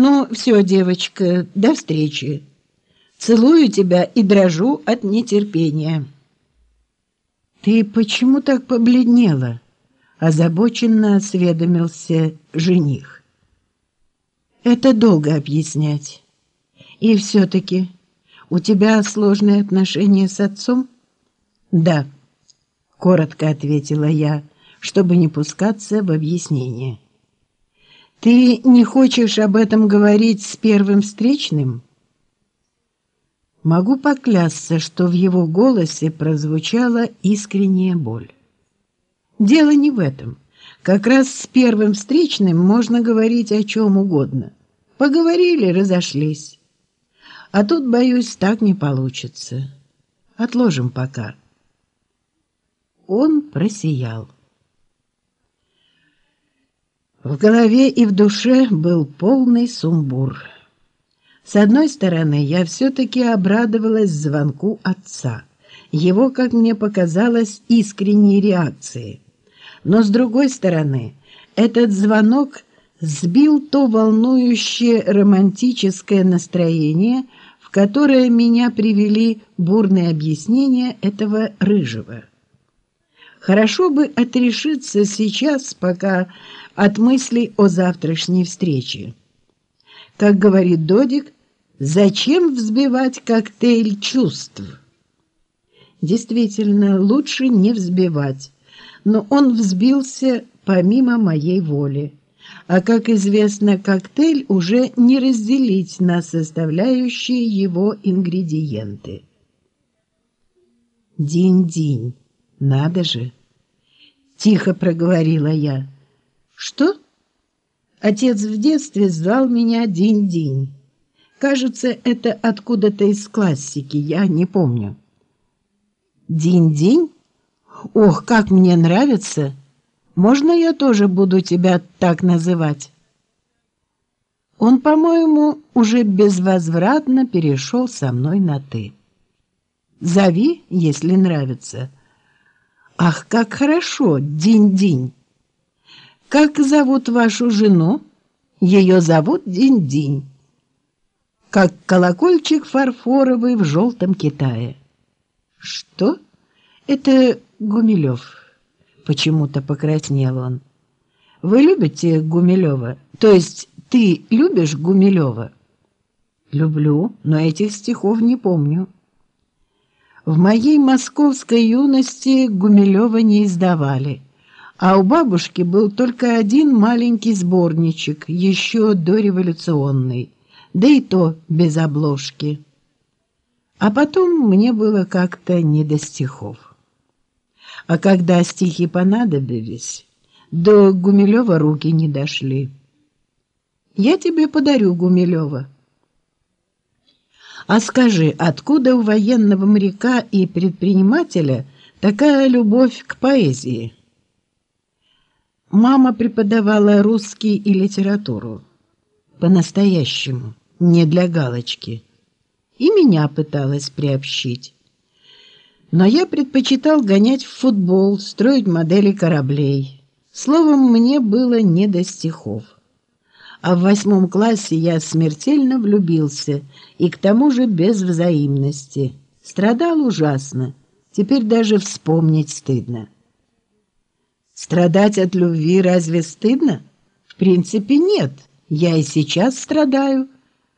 Ну, все, девочка, до встречи. Целую тебя и дрожу от нетерпения. Ты почему так побледнела? Озабоченно осведомился жених. Это долго объяснять. И все-таки у тебя сложные отношения с отцом? Да, коротко ответила я, чтобы не пускаться в объяснение. Ты не хочешь об этом говорить с первым встречным? Могу поклясться, что в его голосе прозвучала искренняя боль. Дело не в этом. Как раз с первым встречным можно говорить о чем угодно. Поговорили, разошлись. А тут, боюсь, так не получится. Отложим пока. Он просиял. В голове и в душе был полный сумбур. С одной стороны, я все-таки обрадовалась звонку отца, его, как мне показалось, искренней реакции. Но с другой стороны, этот звонок сбил то волнующее романтическое настроение, в которое меня привели бурные объяснения этого рыжего. Хорошо бы отрешиться сейчас, пока от мыслей о завтрашней встрече. Как говорит Додик, зачем взбивать коктейль чувств? Действительно, лучше не взбивать, но он взбился помимо моей воли. А, как известно, коктейль уже не разделить на составляющие его ингредиенты. День-день, надо же! Тихо проговорила я. Что? Отец в детстве звал меня День-День. Кажется, это откуда-то из классики, я не помню. День-День? Ох, как мне нравится! Можно я тоже буду тебя так называть? Он, по-моему, уже безвозвратно перешел со мной на «ты». Зови, если нравится. Ах, как хорошо, Динь-Динь. Как зовут вашу жену? Ее зовут Динь-Динь. Как колокольчик фарфоровый в желтом Китае. Что? Это Гумилев. Почему-то покраснел он. Вы любите Гумилева? То есть ты любишь Гумилева? Люблю, но этих стихов не помню. В моей московской юности Гумилева не издавали, а у бабушки был только один маленький сборничек, еще дореволюционный, да и то без обложки. А потом мне было как-то не до стихов. А когда стихи понадобились, до Гумилева руки не дошли. Я тебе подарю Гумилева. А скажи, откуда у военного моряка и предпринимателя такая любовь к поэзии? Мама преподавала русский и литературу. По-настоящему, не для галочки. И меня пыталась приобщить. Но я предпочитал гонять в футбол, строить модели кораблей. Словом, мне было не до стихов а в восьмом классе я смертельно влюбился, и к тому же без взаимности. Страдал ужасно, теперь даже вспомнить стыдно. Страдать от любви разве стыдно? В принципе, нет. Я и сейчас страдаю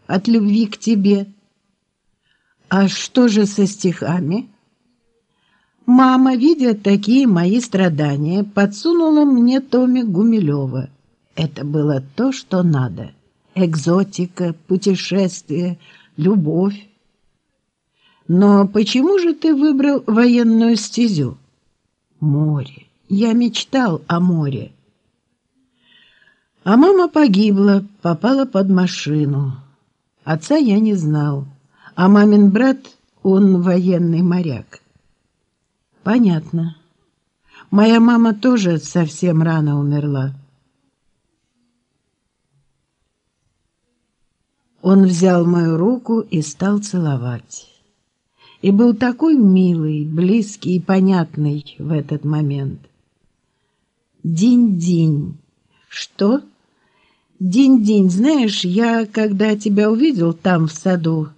от любви к тебе. А что же со стихами? Мама, видя такие мои страдания, подсунула мне томик Гумилева — это было то, что надо. Экзотика, путешествие, любовь. Но почему же ты выбрал военную стезю? Море. Я мечтал о море. А мама погибла, попала под машину. Отца я не знал, а мамин брат, он военный моряк. Понятно. Моя мама тоже совсем рано умерла. Он взял мою руку и стал целовать. И был такой милый, близкий и понятный в этот момент. Динь-динь. Что? День-день, знаешь, я, когда тебя увидел там в саду,